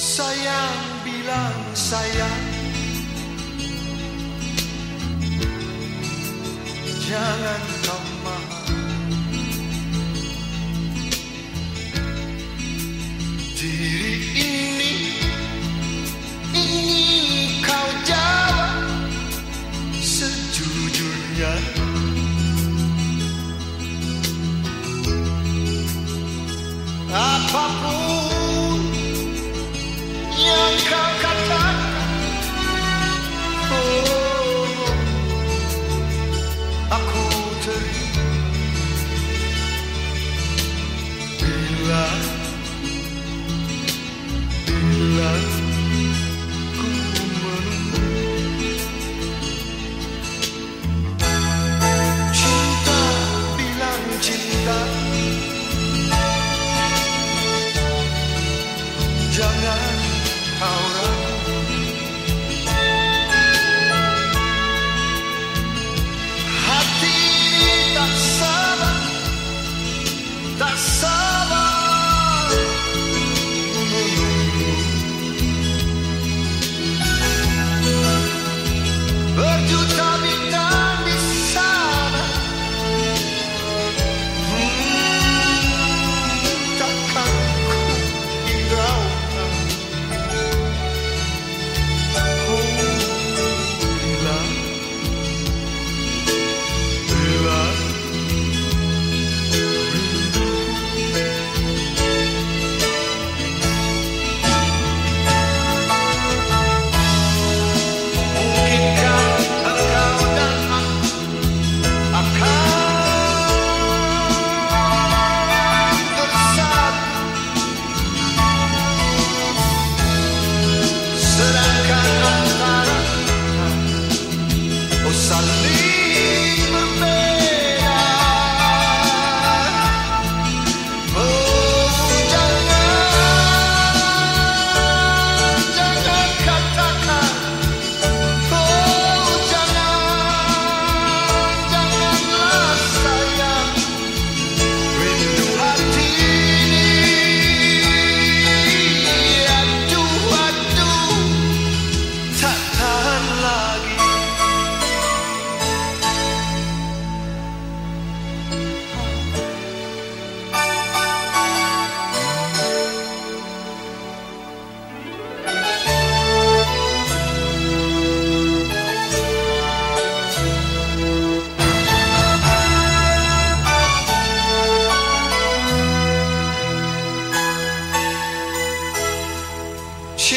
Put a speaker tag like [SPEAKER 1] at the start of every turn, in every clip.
[SPEAKER 1] Sayang bilang sayang. Jangan kau marah Diri ini Ingin kau jawab Sejujurnya. Apa pun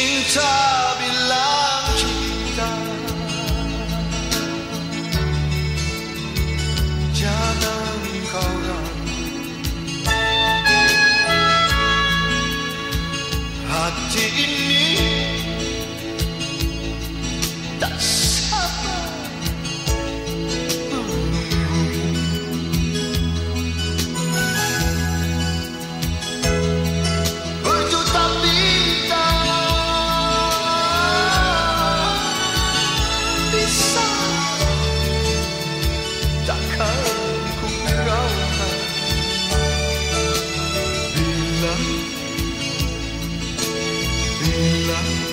[SPEAKER 1] time. love.